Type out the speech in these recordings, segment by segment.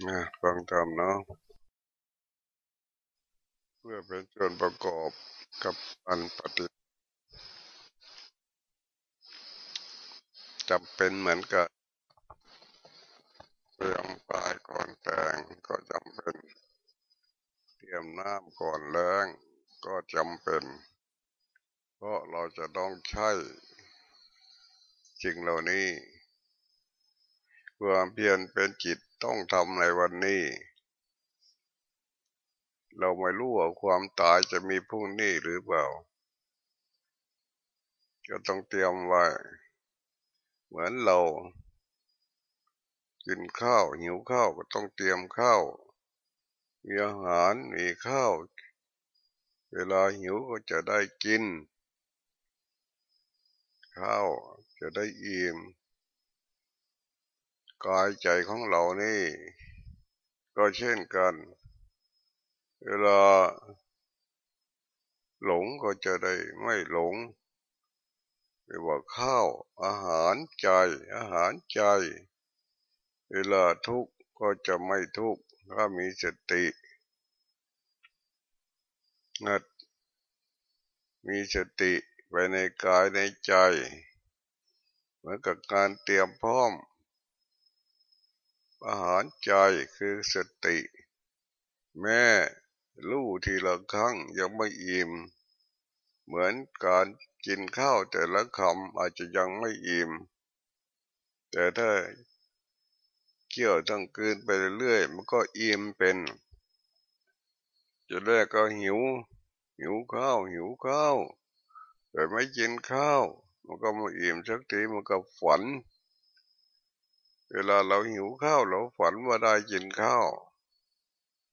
นะฟังธรรมเนาะเพื่อเป็นส่วนประกอบกับอันปฏิจำเป็นเหมือนกับเตรียมปลายก่อนแต่งก็จำเป็น เตรียมน้ำก่อนแล้งก็จำเป็น เพราะเราจะต้องใช้จริงเหล่านี้ ความเพียรเป็นจิตต้องทำในวันนี้ เราไม่รู้ว่าความตายจะมีพรุ่งนี้หรือเปล่า ก็ต้องเตรียมไว้ เหมือนเรา กินข้าวหิวข้าวก็ต้องเตรียมข้าวมีอาหารมีข้าว เวลาหิวก็จะได้กิน ข้าวจะได้อิ่ม กายใจของเรานี่ ก็เช่นกัน เวลาหลงก็จะได้ไม่หลงเรียกว่าข้าวอาหารใจ อาหารใจ เวลาทุกข์ก็จะไม่ทุกข์ถ้ามีสติงัดมีสติไปในกายในใจ เหมือนกับการเตรียมพร้อม อาหารใจคือสติ แม่ลู่ทีละครั้งยังไม่อิ่ม เหมือนการกินข้าวแต่ละคำอาจจะยังไม่อิ่ม แต่ถ้าเกี่ยวทั้งคืนไปเรื่อยมันก็อิ่มเป็นจะแรกก็หิว หิวข้าวหิวข้าวแต่ไม่กินข้าว มันก็ไมาอิ่มสักทีมันก็ฝัน เวลาเราหิวข้าวเราฝันว่าได้กินข้าว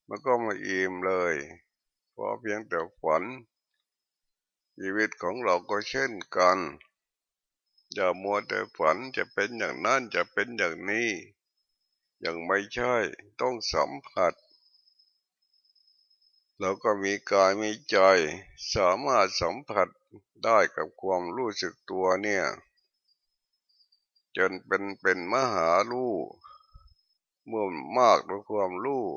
มันก็มาอิ่มเลยเพราะเพียงแต่ฝัน ชีวิตของเราก็เช่นกัน อย่ามัวแต่ฝันจะเป็นอย่างนั้นจะเป็นอย่างนี้ย่างไม่ใช่ต้องสัมผัสเราก็มีกายมีใจ สามารถสัมผัสได้กับความรู้สึกตัวเนี่ย จนเป็นเป็นมหาลู่เมื่อมากด้วยความลู่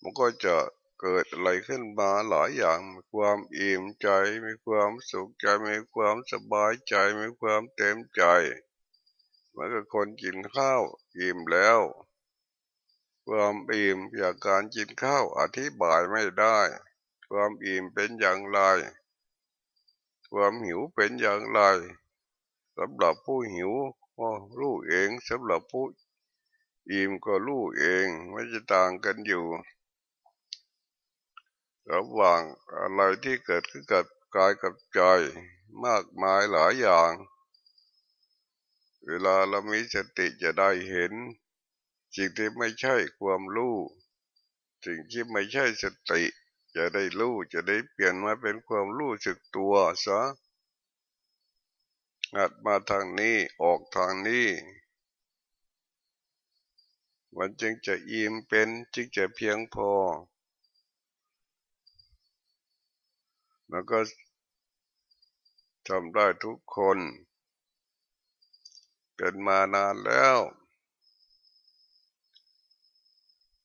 มันก็จะเกิดอะไรขึ้นมาหลายอย่างมีความอิ่มใจ มีความสุขใจ มีความสบายใจ มีความเต็มใจเหมือนกับคนกินข้าวอิ่มแล้ว ความอิ่มจากการกินข้าวอธิบายไม่ได้ ความอิ่มเป็นอย่างไร ความหิวเป็นอย่างไร สำหรับผู้หิวก็รู้เองสำหรับผู้อิ่มก็รู้เองไม่จะต่างกันอยู่ระหว่างอะไรที่เกิดขึ้นกับกายกับใจมากมายหลายอย่าง เวลาเรามีสติจะได้เห็นสิ่งที่ไม่ใช่ความรู้สิ่งที่ไม่ใช่สติ จะได้รู้จะได้เปลี่ยนมาเป็นความรู้สึกตัวซะ งัดมาทางนี้ออกทางนี้ มันจึงจะอิ่มเป็นจึงจะเพียงพอมันก็ทำได้ทุกคน เป็นมานานแล้ว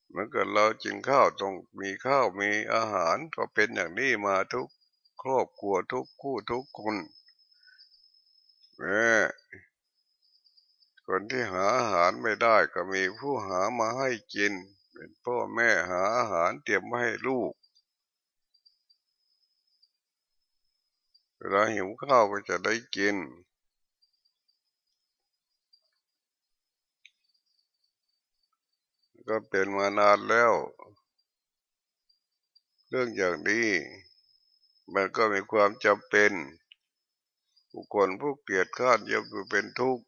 เมื่อเกิดเราจินข้าวต้องมีข้าวมีอาหารก็เป็นอย่างนี้มาทุกครอบครัวทุกคู่ทุกคน แม่คนที่หาอาหารไม่ได้ก็มีผู้หามาให้กิน เป็นพ่อแม่หาอาหารเตรียมมาให้ลูกเวลาหิวข้าวก็จะได้กิน ก็เป็นมานานแล้ว เรื่องอย่างนี้มันก็มีความจำเป็น บุคคลผู้เกลียดข้านย่อมเป็นทุกข์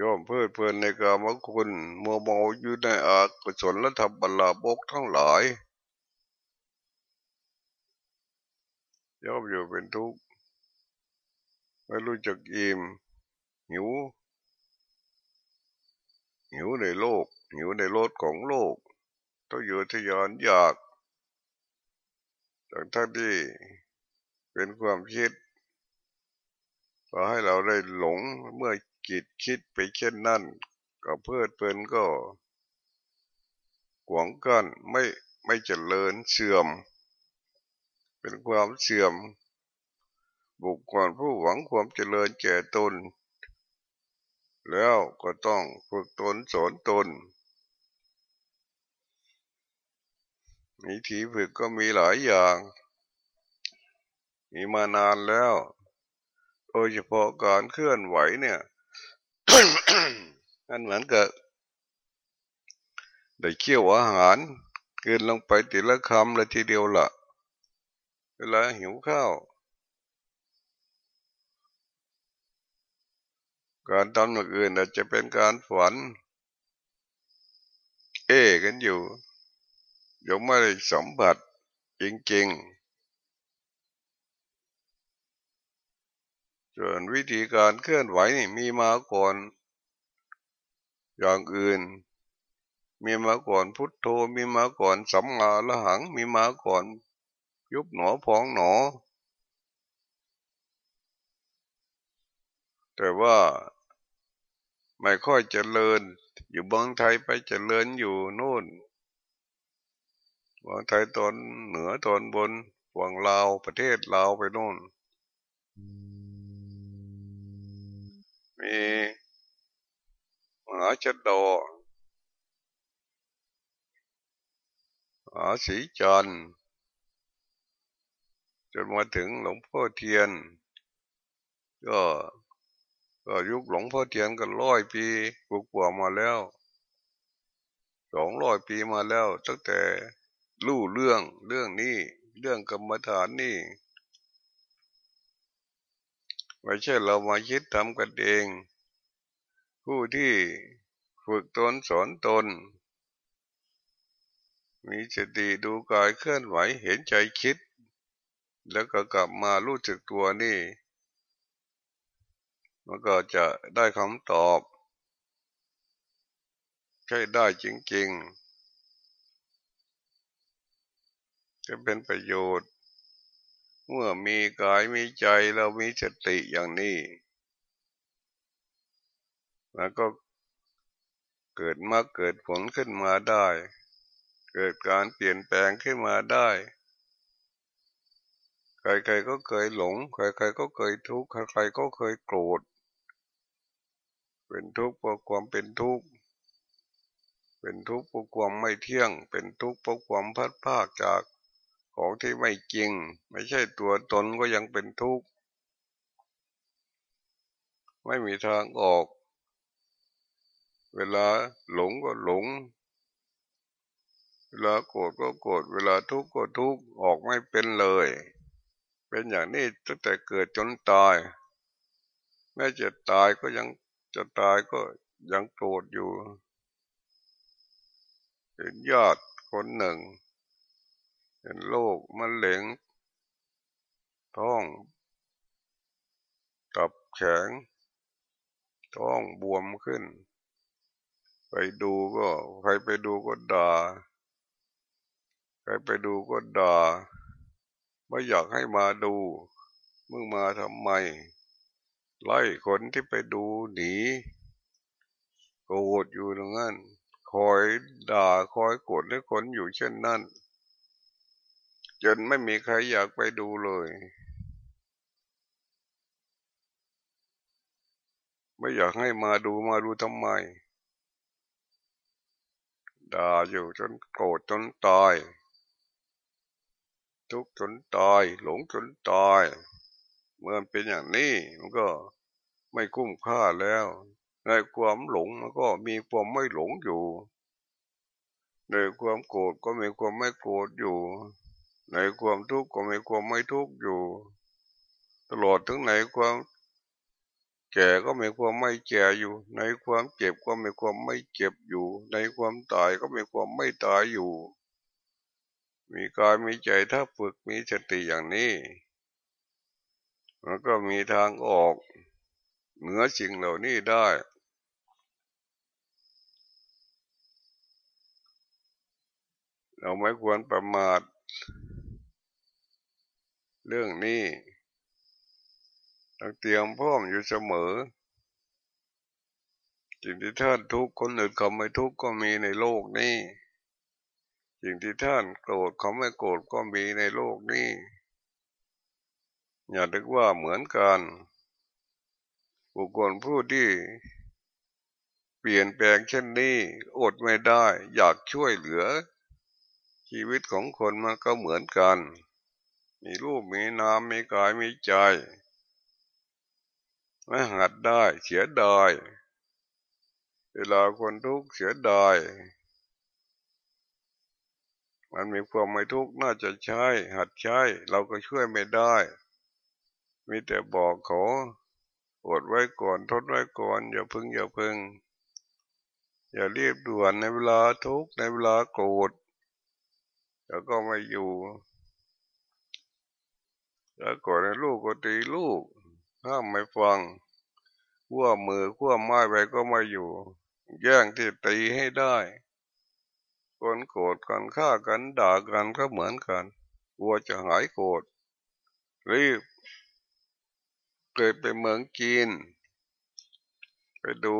ย่อมเพื่อเพลินในกามคุณมัวเมาอยู่ในอากศลและทำบรรลาบกทั้งหลายย่อมอยู่เป็นทุกข์ไม่รู้จักอิ่มหิว หิวในโลก หิวในรถของโลก ต้องอยู่ทยานอยาก ทั้งที่เป็นความคิดก็ให้เราได้หลงเมื่อคิดคิดไปเช่นนั้น ก็เพื่อเพลินก็หวงกันไม่ไม่เจริญเสื่อม เป็นความเสื่อม บุคคลผู้หวังความเจริญแก่ตน แล้วก็ต้องฝึกตนสอนตน วิธีฝึกก็มีหลายอย่าง มีมานานแล้ว โดยเฉพาะการเคลื่อนไหวเนี่ยมันเหมือนกับได้เคี่ยวอาหารกินลงไปทีละคำลยทีเดียวละเวลาหิวข้าว การทำอย่างอื่นอาจจะเป็นการฝัน เอ้กันอยู่ ยังไม่ได้สัมผัสจริงๆส่วนวิธีการเคลื่อนไหวนี่มีมาก่อน อย่างอื่น มีมาก่อนพุทโธมีมาก่อนสัมมาละหังมีมาก่อน ยุบหนอพองหนอ แต่ว่าไม่ค่อยเจริญ อยู่บางไทยไปเจริญอยู่โน่น บางไทยตอนเหนือตอนบนฝั่งลาวประเทศลาวไปโน่น มีมหาชดอมหาสีจันจนมาถึงหลวงพ่อเทียน ก็ก็ยุคหลวงพ่อเทียนก็ร้อยปีกว่ามาแล้วสองร้อยปีมาแล้วตั้งแต่ รู้เรื่องเรื่องนี้ เรื่องกรรมฐานนี่ไม่ใช่เรามาคิดทำกันเอง ผู้ที่ฝึกตนสอนตน มีสติดูกายเคลื่อนไหวเห็นใจคิด แล้วก็กลับมารู้จักตัวนี่ มันก็จะได้คำตอบ ใช่ได้จริงๆ จะเป็นประโยชน์ เมื่อมีกายมีใจเรามีสติอย่างนี้มันก็เกิดมาเกิดผลขึ้นมาได้ เกิดการเปลี่ยนแปลงขึ้นมาได้ ใครๆก็เคยหลง ใครๆก็เคยทุกข์ ใครๆก็เคยโกรธ เป็นทุกข์เพราะความเป็นทุกข์ เป็นทุกข์เพราะความไม่เที่ยง เป็นทุกข์เพราะความพัดภาคจาก ของที่ไม่จริง ไม่ใช่ตัวตนก็ยังเป็นทุกข์ ไม่มีทางออก เวลาหลงก็หลง เวลาโกรธก็โกรธเวลาทุกข์ก็ทุกข์ออกไม่เป็นเลย เป็นอย่างนี้ตั้งแต่เกิดจนตาย แม้จะตายก็ยังจะตายก็ยังโกรธอยู่เห็นญาติคนหนึ่ง เป็นโรคมะเร็งท้อง ตับแข็ง ท้องบวมขึ้น ไปดูก็ใครไปดูก็ด่า ใครไปดูก็ด่า ไม่อยากให้มาดู มึงมาทำไม ไล่คนที่ไปดูหนีโกรธอยู่ตรงนั้น คอยด่าคอยโกรธให้คนอยู่เช่นนั้น จนไม่มีใครอยากไปดูเลย ไม่อยากให้มาดูมาดูทำไมด่าอยู่จนโกรธจนตาย ทุกข์จนตาย หลงจนตายเมื่อเป็นอย่างนี้มันก็ไม่คุ้มค่าแล้ว ในความหลงมันก็มีความไม่หลงอยู่ในความโกรธก็มีความไม่โกรธอยู่ ในความทุกข์ก็มีความไม่ทุกข์อยู่ ตลอดถึงในความแก่ก็มีความไม่แก่อยู่ ในความเจ็บก็มีความไม่เจ็บอยู่ ในความตายก็มีความไม่ตายอยู่ มีกายมีใจถ้าฝึกมีสติอย่างนี้มันก็มีทางออกเหนือสิ่งเหล่านี้ได้ เราไม่ควรประมาท เรื่องนี้ต้องเตรียมพร้อมอยู่เสมอสิ่งที่ท่านทุกคนอื่นเขาไม่ทุกข์ก็มีในโลกนี้สิ่งที่ท่านโกรธเขาไม่โกรธก็มีในโลกนี้อย่าดึกว่าเหมือนกันบุคคลผู้ที่เปลี่ยนแปลงเช่นนี้อดไม่ได้ อยากช่วยเหลือ ชีวิตของคนมันก็เหมือนกัน มีรูปมีนามมีกายมีใจไม่หัดได้เสียดายเวลาคนทุกข์เสียดายมันมีความไม่ทุกข์น่าจะใช้หัดใช้ เราก็ช่วยไม่ได้ มีแต่บอกเขาอดไว้ก่อนทดไว้ก่อนอย่าพึ่งอย่าพึ่ง อย่ารีบด่วนในเวลาทุกข์ในเวลาโกรธแล้วก็ไม่อยู่ แล้วก่อนในลูกก็ตีลูกห้ามไม่ฟังขั้วมือขั้วไม้ไปก็ไม่อยู่ แย่งที่ตีให้ได้คนโกรธกันฆ่ากันด่ากันก็เหมือนกันกลัวจะหายโกรธรีบเคยไปเมืองจีน ไปดู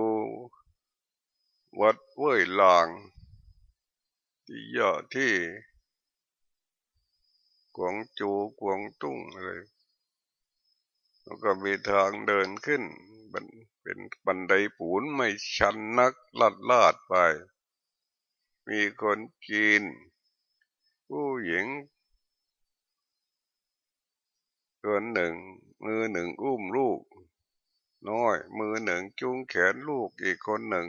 วัดเว่ยหลาง ที่ยอดที่ กวงจูกวงตุ้งอะไรแล้วก็มีทางเดินขึ้นเป็นบันไดปูนไม่ชันนักลัดลาดไป มีคนจีน ผู้หญิงคนหนึ่ง มือหนึ่งอุ้มลูก น้อย มือหนึ่งจุงแขนลูกอีกคนหนึ่ง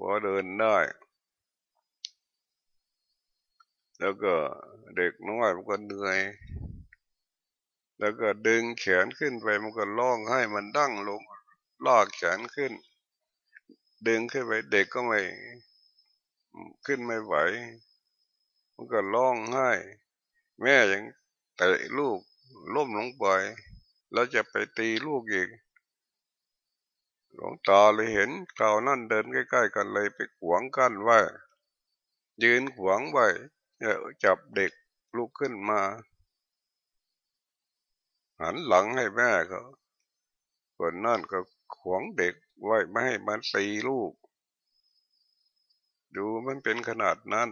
ว่าเดินได้ แล้วก็เด็กน้อยมันก็เหนื่อย แล้วก็ดึงแขนขึ้นไปมันก็ร้องให้มันดั้งลงลากแขนขึ้น ดึงขึ้นไปเด็กก็ไม่ ขึ้นไม่ไหว มันก็ร้องไห้ แม่ยังเตะลูกล้มลงไปแล้วจะไปตีลูกอีกหลวงตาเลยเห็นคราวนั่นเดินใกล้ๆกันเลยไปขวางกั้นไว้ยืนขวางไว้ จับเด็กลูกขึ้นมา หันหลังให้แม่เขาคนนั่นก็ขวงเด็กไว้ไม่ให้มันตีลูก ดูมันเป็นขนาดนั้น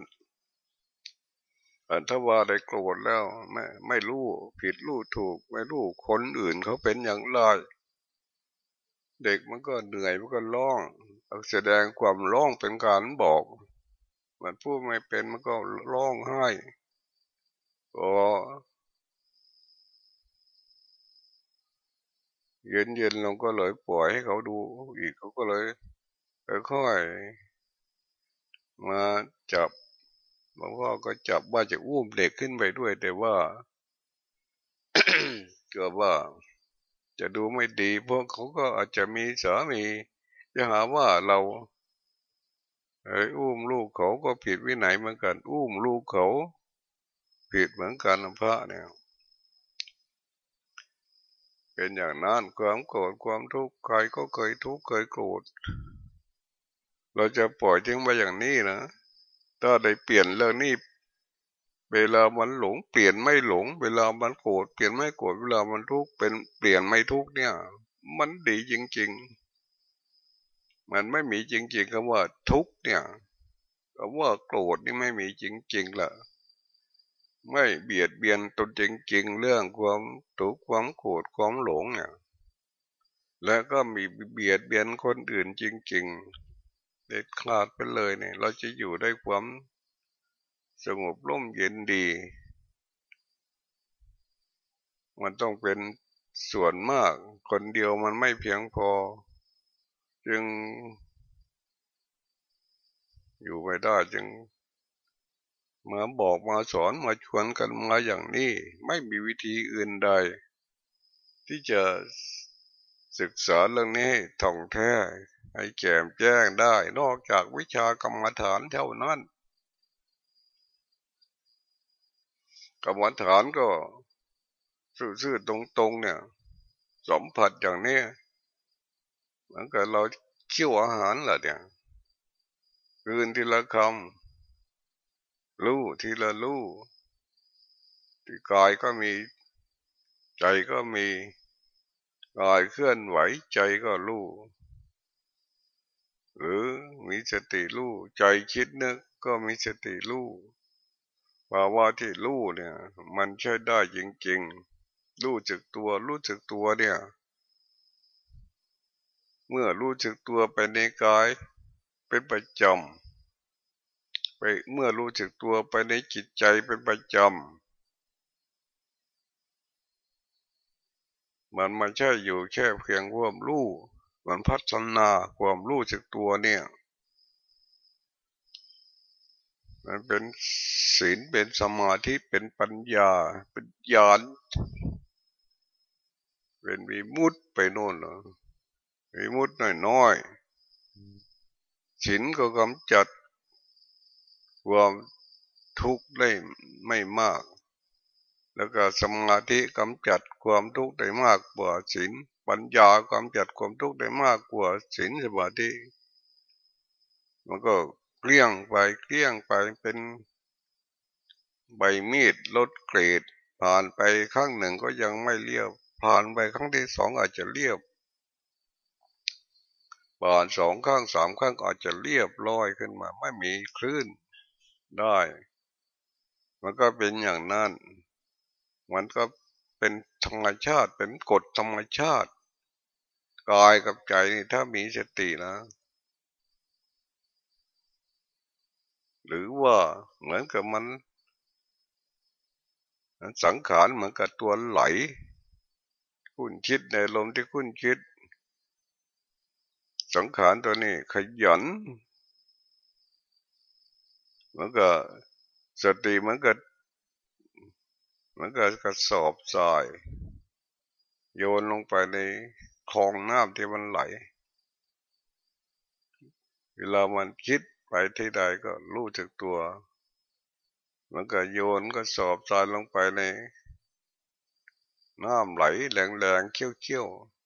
อันถ้าว่าได้โกรธแล้วไม่ไม่รู้ผิดรู้ถูก ไม่รู้คนอื่นเขาเป็นอย่างไรเด็กมันก็เหนื่อยมันก็ร้องแสดงความร้องเป็นการบอก มันพูดไม่เป็นมันก็ร้องไห้ก็เย็นเย็นลงก็เลยปล่อยให้เขาดูอีกเขาก็เลยค่อยมาจับบางพ่อก็จับว่าจะอุ้มเด็กขึ้นไปด้วย แต่ว่าเกิดว่า จะดูไม่ดีพวกเขาก็อาจจะมีสามีจะหาว่าเรา เอ้อุ้มลูกเขาก็ผิดวินัยเหมือนกัน อุ้มลูกเขาผิดเหมือนกันพระเนี่ย เป็นอย่างนั้นความโกรธความทุกข์ใครก็เคยทุกข์เคยโกรธเราจะปล่อยทิ้งไปอย่างนี้นะถ้าได้เปลี่ยนเรื่องนี้เวลามันหลง เปลี่ยนไม่หลง เวลามันโกรธเปลี่ยนไม่โกรธเวลามันทุกข์เป็นเปลี่ยนไม่ทุกข์เนี่ย มันดีจริง ๆ มันไม่มีจริงๆคำว่าทุกเนี่ยคำว่าโกรธนี่ไม่มีจริงๆละไม่เบียดเบียนตนจริงๆเรื่องความทุกข์ความโกรธความหลงเนี่ยและก็มีเบียดเบียนคนอื่นจริงๆ เด็ดขาดไปเลยเนี่ย เราจะอยู่ได้ความสงบร่มเย็นดี มันต้องเป็นส่วนมาก คนเดียวมันไม่เพียงพอ จึง อยู่ไม่ได้จึงมาบอกมาสอนมาชวนกันมาอย่างนี้ ไม่มีวิธีอื่นใด ที่จะศึกษาเรื่องนี้ท่องแท้ ให้แจ่มแจ้งได้ นอกจากวิชากรรมฐานเท่านั้นกรรมฐานก็ ซื่อๆตรงๆเนี่ย สัมผัสอย่างนี้ เหมือนกับเราเคี่ยวอาหารแหละเนี่ยคืนทีละคำรู้ทีละรู้ที่กายก็มี ใจก็มีกายเคลื่อนไหวใจก็รู้หรือมีสติรู้ใจคิดนึกก็มีสติรู้ภาวะที่รู้เนี่ย มันใช้ได้จริงๆรู้จักตัวรู้จักตัวเนี่ย เมื่อรู้จักตัวไปในกายเป็นประจำไปเมื่อรู้จักตัวไปในจิตใจเป็นประจำมันไม่ใช่อยู่แค่เพียงร่วมรู้มันพัฒนาความรู้จักตัวเนี่ย มันเป็นศีลเป็นสมาธิเป็นปัญญาเป็นญาณเป็นวิมุตไปโน่นเหรอ วิมุตน้อยน้อยศีลก็กำจัดความทุกข์ได้ไม่มาก แล้วก็สมาธิกำจัดความทุกข์ได้มากกว่าศีลปัญญากำจัดความทุกข์ได้มากกว่าศีลสมาธิมันก็เกลี้ยงไปเกลี้ยงไปเป็นใบมีดลดเกรด ผ่านไปครั้งหนึ่งก็ยังไม่เรียบ ผ่านไปครั้งที่สองอาจจะเรียบ ผ่านสองข้างสามข้างอาจจะเรียบร้อยขึ้นมา ไม่มีคลื่นได้ มันก็เป็นอย่างนั้น มันก็เป็นธรรมชาติเป็นกฎธรรมชาติกายกับใจนี่ถ้ามีสตินะ หรือว่าเหมือนกับมัน สังขารเหมือนกับตัวไหล คุ้นคิดในลมที่คุ้นคิด สังขารตัวนี้ขยันมือนกับสติมือนกับเหมือนกับกระสอบทราย โยนลงไปในคลองน้ำที่มันไหล เวลามันคิดไปที่ใดก็รู้จักตัว มันก็โยนก็สอบทรายลงไปในน้ำไหลแรงๆเขี้ยวๆ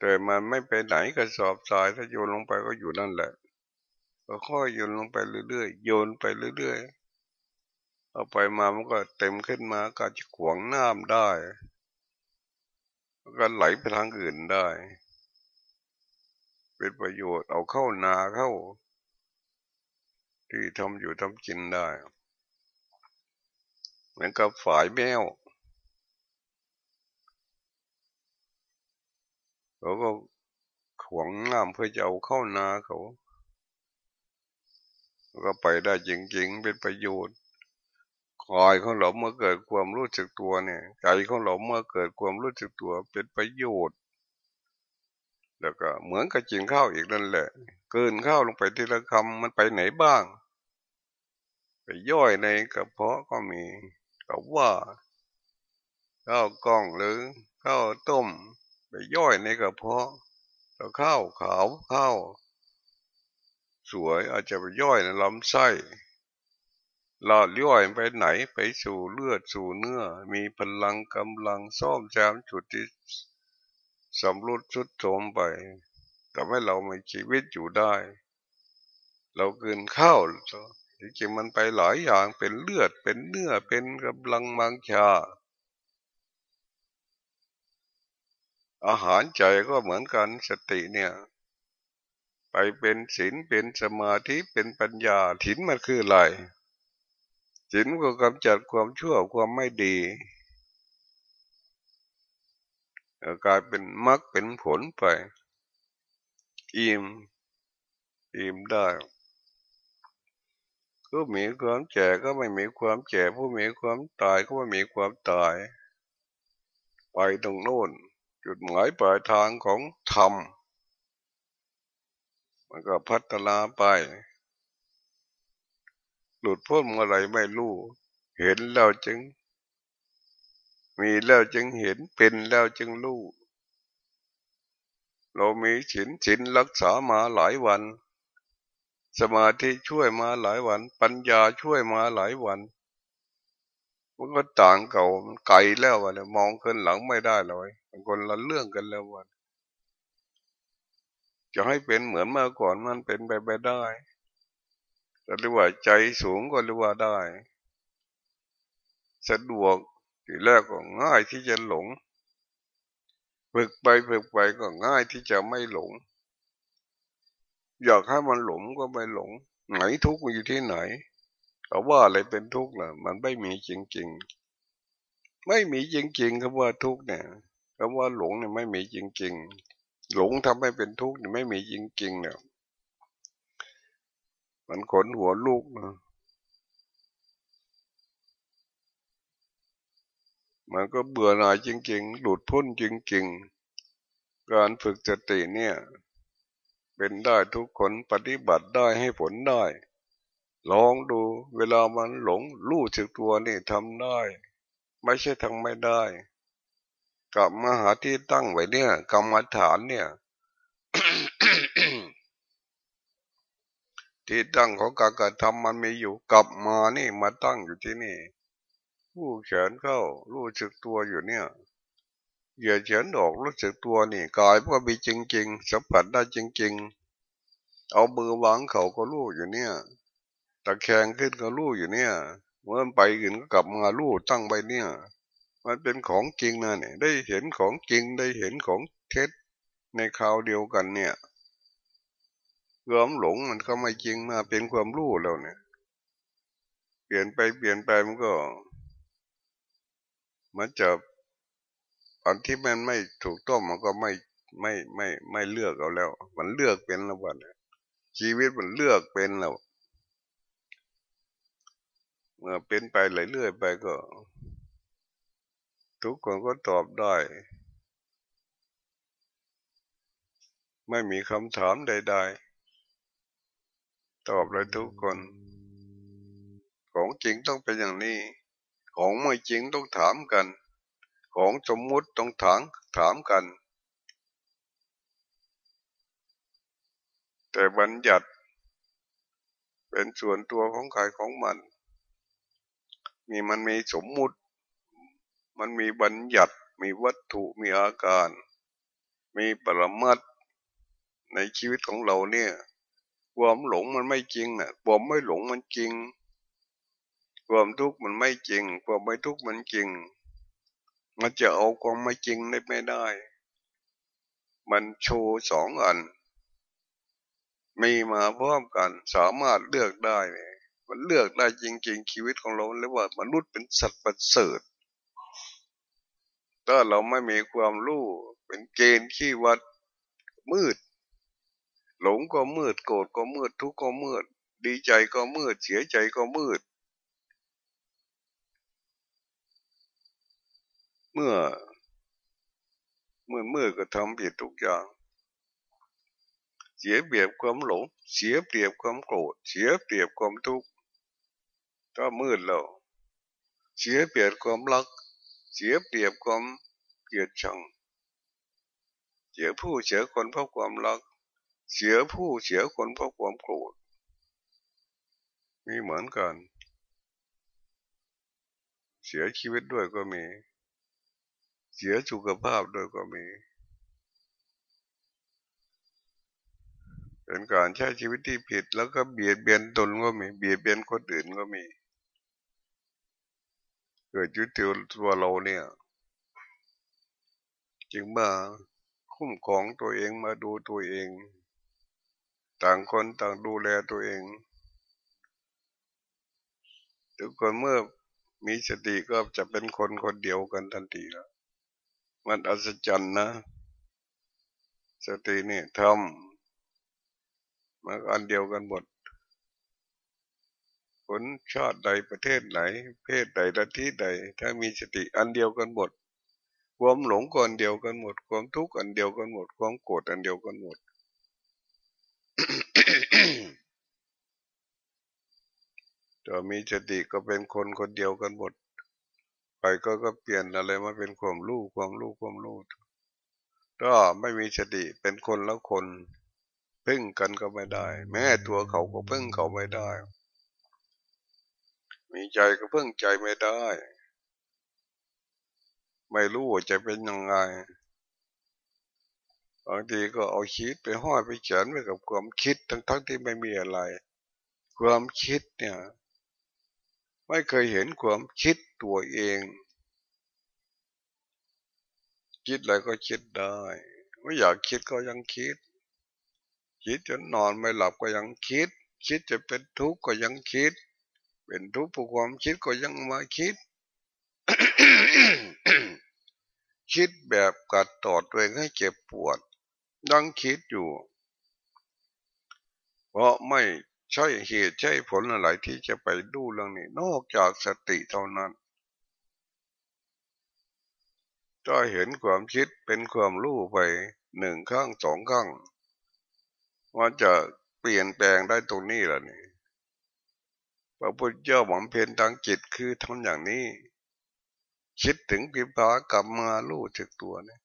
แต่มันไม่ไปไหนก็สอบทรายถ้าโยนลงไปก็อยู่นั่นแหละก็ค่อยโยนลงไปเรื่อยๆโยนไปเรื่อยๆเอาไปมามันก็เต็มขึ้นมาก็จะขวางน้ำได้ก็ไหลไปทางอื่นได้ เป็นประโยชน์เอาเข้านาเข้า ที่ทำอยู่ทำกินได้ เหมือนกับฝายแมว เขาก็ขวางน้ำเพื่อจะเอาเข้านาเขา ก็ไปได้จริงๆ เป็นประโยชน์กายของเราเมื่อเกิดความรู้สึกตัวเนี่ยใจของเราเมื่อเกิดความรู้สึกตัวเป็นประโยชน์ แล้วก็เหมือนกับกินข้าวอีกนั่นแหละ เกินข้าวลงไปทีละคำมันไปไหนบ้าง ไปย่อยในกระเพาะก็มีก็ว่าข้าวกล้องหรือข้าวต้ม ไปย่อยในกระเพาะแล้วข้าวขาวข้าวสวยอาจจะไปย่อยในลำไส้ลอดย่อยไปไหนไปสู่เลือดสู่เนื้อ มีพลังกำลังซ่อมแซมจุดที่สำรุดชุดโทมไปทำให้เรามีชีวิตอยู่ได้ เรากินข้าวจริงๆมันไปหลายอย่างเป็นเลือดเป็นเนื้อเป็นกำลังมังชา อาหารใจก็เหมือนกันสติเนี่ย ไปเป็นศีลเป็นสมาธิเป็นปัญญาถินมันคืออะไรศีลก็กำจัดความชั่วความไม่ดีกลายเป็นมรรคเป็นผลไปอิ่มอิ่มได้ก็มีความแก่ก็ไม่มีความแก่ผู้มีความตายก็ไม่มีความตาย ไปตรงโน้น จุดหมายปลายทางของธรรม มันก็พัฒนาไป หลุดพ้นเมื่อไรไม่รู้ เห็นแล้วจึง มีแล้วจึงเห็นเป็นแล้วจึงรู้ เรามีฉินฉินรักษามาหลายวัน สมาธิช่วยมาหลายวัน ปัญญาช่วยมาหลายวัน มันก็ต่างเก่ามันไกลแล้ววะเนี่ยมองขึ้นหลังไม่ได้เลยคนละเรื่องกันแล้ววันจะให้เป็นเหมือนเมื่อก่อนมันเป็นไปไปได้เรียกว่าใจสูงก็เรียกว่าได้ สะดวกทีแรกก็ง่ายที่จะหลงฝึกไปฝึกไปก็ง่ายที่จะไม่หลง อยากให้มันหลงก็ไม่หลง ไหนทุกข์อยู่ที่ไหน เขาว่าอะไรเป็นทุกข์ล่ะ มันไม่มีจริงๆ ไม่มีจริงๆคำว่าทุกข์เนี่ยคำว่าหลงเนี่ยไม่มีจริงๆ หลงทำให้เป็นทุกข์เนี่ยไม่มีจริงๆเนี่ยมันขนหัวลูกนะมันก็เบื่อหน่ายจริง ๆ หลุดพ้นจริง ๆ การฝึกสติเนี่ย เป็นได้ทุกคนปฏิบัติได้ให้ผลได้ ลองดู เวลามันหลงรู้สึกตัวนี่ทำได้ ไม่ใช่ทำไม่ได้กลับมาหาที่ตั้งไว้เนี่ยกรรมฐานเนี่ย ที่ตั้งของการกระทำมันมีอยู่กลับมานี่มาตั้งอยู่ที่นี่ ผู้แขนเข้ารู้สึกตัวอยู่เนี่ยเหยียดแขนออกรู้สึกตัวนี่กายก็มีจริงๆสัมผัสได้จริง ๆ เอามือวางเขาก็รู้อยู่เนี่ย ตะแคงขึ้นก็รู้อยู่เนี่ย เมื่อไปอื่นก็กลับมารู้ตั้งไปเนี่ย มันเป็นของจริงนะเนี่ย ได้เห็นของจริงได้เห็นของเท็จในคราวเดียวกันเนี่ยความหลงมันก็ไม่จริงมาเป็นความรู้แล้วเนี่ย เปลี่ยนไปเปลี่ยนไปมันก็มันจะอันที่มันไม่ถูกต้องมันก็ไม่ไม่ไม่ไม่เลือกเอาแล้ว มันเลือกเป็นแล้ววันชีวิตมันเลือกเป็นแล้ว เมื่อเป็นไปเรื่อยๆไปก็ ทุกคนก็ตอบได้ ไม่มีคำถามใด ๆ ตอบเลยทุกคน ของจริงต้องเป็นอย่างนี้ ของไม่จริงต้องถามกัน ของสมมุติต้องถามถามกัน แต่บัญญัติเป็นส่วนตัวของใครของมัน มีมันมีสมมุติ มันมีบัญญัติ มีวัตถุมีอาการ มีปรมัตในชีวิตของเราเนี่ยความหลงมันไม่จริงนะ่ะความไม่หลงมันจริง ความทุกข์มันไม่จริง ความไม่ทุกข์มันจริง มันจะเอาความไม่จริงได้ไม่ได้ มันโชว์สองอัน มีมาพร้อมกันสามารถเลือกได้เนี่ย มันเลือกได้จริงๆชีวิตของเราเรียกว่ามนุษย์เป็นสัตว์ประเสริฐถ้าเราไม่มีความรู้เป็นเกณฑ์ขี้วัดมืด หลงก็มืดโกรธก็มืดทุกข์ก็มืด ดีใจก็มืด เสียใจก็มืด เมื่อเมื่อมื่อก็ทำผิดทุกอย่างเสียเปรียบความหลง เสียเปรียบความโกรธ เสียเปรียบความทุกข์ ก็มืดแล้วเสียเปรียบความรัก เสียเปรียบความเกลียดชัง เสียผู้เสียคนเพราะความรัก เสียผู้เสียคนเพราะความโกรธมีเหมือนกัน เสียชีวิตด้วยก็มี เสียสุขภาพด้วยก็มี เป็นการใช้ชีวิตที่ผิดแล้วก็เบียดเบียนตนก็มี เบียดเบียนคนอื่นก็มี เกิดยุติตัวเราเนี่ย จึงมาคุ้มของตัวเองมาดูตัวเอง ต่างคนต่างดูแลตัวเองทุกคนเมื่อมีสติก็จะเป็นคนคนเดียวกันทันทีแล้วมันอัศจรรย์นะ สตินี่ทำมันอันเดียวกันหมด นชาติใดประเทศไหน เพศใดละที่ใด ถ้ามีสติอันเดียวกันหมด ความหลงก่อนเดียวกันหมด ความทุกข์อันเดียวกันหมด ความโกรธอันเดียวกันหมดจะมีสติก็เป็นคนคนเดียวกันหมด ไปก็ก็เปลี่ยนอะไรมาเป็นความรู้ความรู้ความรู้ก็ไม่มีสติเป็นคนแล้วคนพึ่งกันก็ไม่ได้ แม้ตัวเขาก็พึ่งเขาไม่ได้ มีใจก็พึ่งใจไม่ได้ ไม่รู้ว่าจะเป็นยังไงบางทีก็เอาชีวิตไปห้อยไปเขียนไว้กับความคิดทั้งทั้งที่ไม่มีอะไร ความคิดเนี่ย ไม่เคยเห็นความคิดตัวเองคิดอะไรก็คิดได้ ไม่อยากคิดก็ยังคิด คิดจนนอนไม่หลับก็ยังคิด คิดจะเป็นทุกข์ก็ยังคิด เป็นทุกข์เพราะความคิดก็ยังมาคิด คิดแบบกัดตอดตัวเองให้เจ็บปวด ดังคิดอยู่ เพราะไม่ใช่เหตุใช่ผลอะไรที่จะไปดูเรื่องนี้ นอกจากสติเท่านั้นถ้าเห็นความคิดเป็นความรู้ไปหนึ่งข้างสองข้างว่าจะเปลี่ยนแปลงได้ตรงนี้แหละนี่ พระพุทธเจ้าหวังเพนทางจิตคือทำอย่างนี้ คิดถึงพิพากลับมาลู่ถึกตัวเนี่ย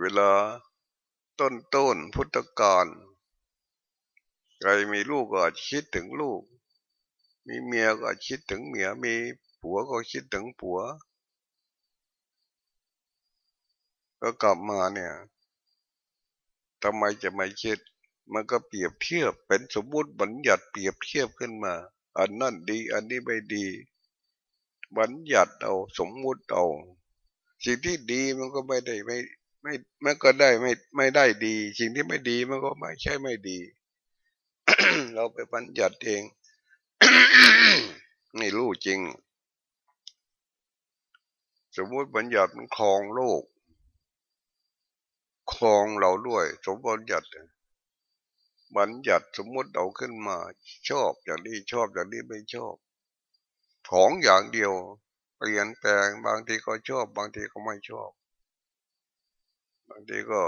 เวลาต้นต้นพุทธกาลใครมีลูกก็คิดถึงลูก มีเมียก็คิดถึงเมีย มีผัวก็คิดถึงผัว ก็กลับมาเนี่ยทำไมจะไม่คิด มันก็เปรียบเทียบเป็นสมมติบัญญัติเปรียบเทียบขึ้นมา อันนั่นดี อันนี้ไม่ดี บัญญัติเอาสมมุติเอาสิ่งที่ดีมันก็ไม่ได้ไม่ไม่มันก็ได้ไม่ไม่ได้ดี สิ่งที่ไม่ดีมันก็ไม่ใช่ไม่ดี เราไปบัญญัติเองนี่รู้จริง สมมติบัญญัติมันคลองโลกคลองเราด้วย สมบัญญัติ บัญญัติสมมติเอาขึ้นมา ชอบอย่างนี้ชอบอย่างนี้ไม่ชอบ ของอย่างเดียว เปลี่ยนแปลงบางทีก็ชอบ บางทีก็ไม่ชอบ บางทีก็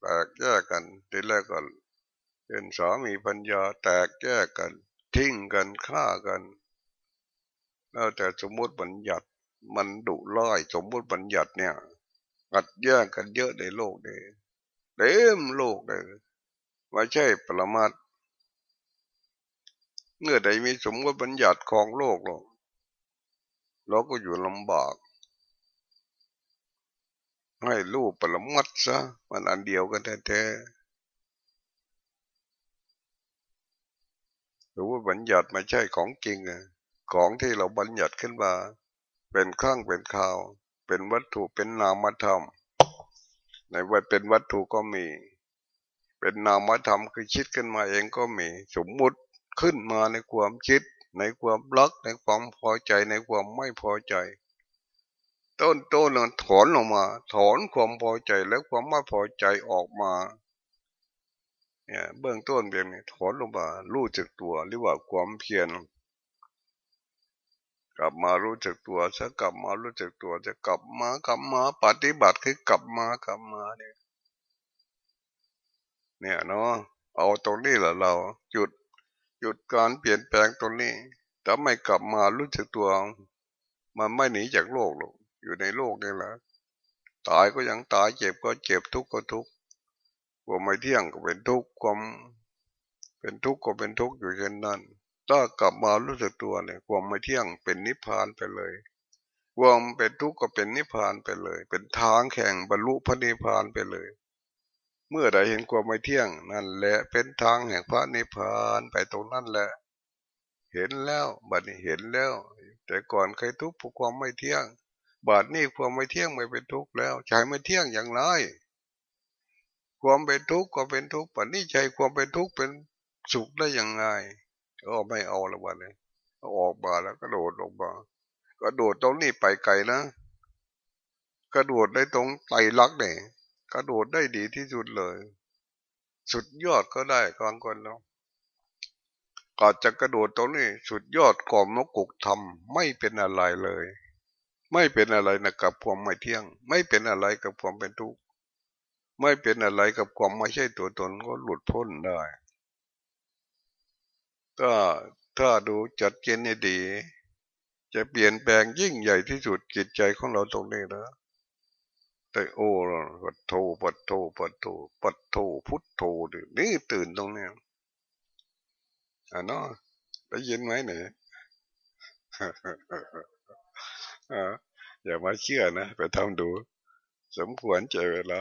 แตกแยกกันทีแรกก็เป็นสามีปัญญาแตกแยกกัน ทิ้งกันฆ่ากันแล้วแต่สมมติบัญญัติมันดุร้ายสมมติบัญญัติเนี่ยกัดแยกกันเยอะในโลกเลยเต็มโลกเลย ไม่ใช่ปรมาตเมื่อใดมีสมมติบัญญัติของโลกหรอกเราก็อยู่ลำบาก ให้รูปปรมัดซะมันอันเดียวกันแท้ๆหรือว่าบัญญัติไม่ใช่ของจริงอะของที่เราบัญญัติขึ้นมา เป็นข้างเป็นข่าว เป็นวัตถุเป็นนามธรรม ในว่าเป็นวัตถุก็มี เป็นนามธรรมคือคิดขึ้นมาเองก็มีสมมุติขึ้นมาในความคิด ในความรักในความพอใจในความไม่พอใจ ต้นต้นถอนลงมา ถอนความพอใจและความไม่พอใจออกมาเนี่ยเบื้องต้นเพียงนี้ถอนลงมารู้จักตัวหรือว่าความเพียรกลับมารู้จักตัวจะกลับมารู้จักตัวจะกลับมากลับมาปฏิบัติคือกลับมากลับมาเนี่ย เนี่ยเนาะเอาตรงนี้แหละเราหยุดหยุดการเปลี่ยนแปลงตรงนี้ถ้าไม่กลับมารู้จักตัว มันไม่หนีจากโลกหรอกอยู่ในโลกนี่แหละตายก็ยังตายเจ็บก็เจ็บทุกข์ก็ทุกข์ความไม่เที่ยงก็เป็นทุกข์ความเป็นทุกข์ก็เป็นทุกข์อยู่เช่นนั้นถ้ากลับมารู้สึกตัวเนี่ยความไม่เที่ยงเป็นนิพพานไปเลยความเป็นทุกข์ก็เป็นนิพพานไปเลย เป็นทางแข่งบรรลุพระนิพพานไปเลย เมื่อใดเห็นความไม่เที่ยง นั่นแหละเป็นทางแห่งพระนิพพานไปตรงนั้นแหละ เห็นแล้วบัดนี้เห็นแล้ว แต่ก่อนเคยทุกข์เพราะความไม่เที่ยงบาดนี้ความไม่เที่ยงไม่เป็นทุกข์แล้วใจไม่เที่ยงอย่างไรความเป็นทุกข์ก็เป็นทุกข์ปัจนี้ใจความเป็นทุกข์เป็นสุขได้อย่างไงก็ไม่เอาละวันนี้ออกมาแล้วก็โดดลงมาก็โดดตรงนี้ไปไกลนะกระโดดได้ตรงไตลักเนี่ย กระโดดได้ดีที่สุดเลย สุดยอดก็ได้กลางคนแล้วก็จะกระโดดตรงนี้สุดยอดกอมนกกุกทำไม่เป็นอะไรเลย ไม่เป็นอะไรนะกับความไม่เที่ยง ไม่เป็นอะไรกับความเป็นทุกข์ไม่เป็นอะไรกับความไม่ใช่ตัวตนก็หลุดพ้นได้ถ้าถ้าดูจัดเกณฑ์ดี จะเปลี่ยนแปลงยิ่งใหญ่ที่สุดจิตใจของเราตรงนี้นะ แต่โอ้ปัดโทปัดโทปัดโทปัดโทพุทโธนี่ตื่นตรงนี้อะเนาะได้ยินไหมเนี่ยอย่ามาเชื่อนะ ไปทำดู สมควรเจอเวลา